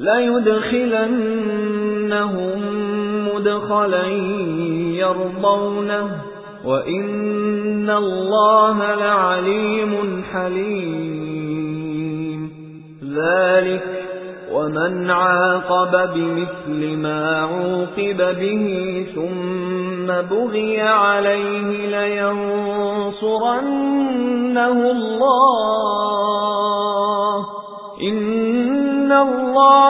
ليدخلنهم مدخلا يرضونه وإن الله لعليم حليم. ذلك ومن عاقب بمثل ما عوقب به ثم بغي عليه لينصرنه الله. إن الله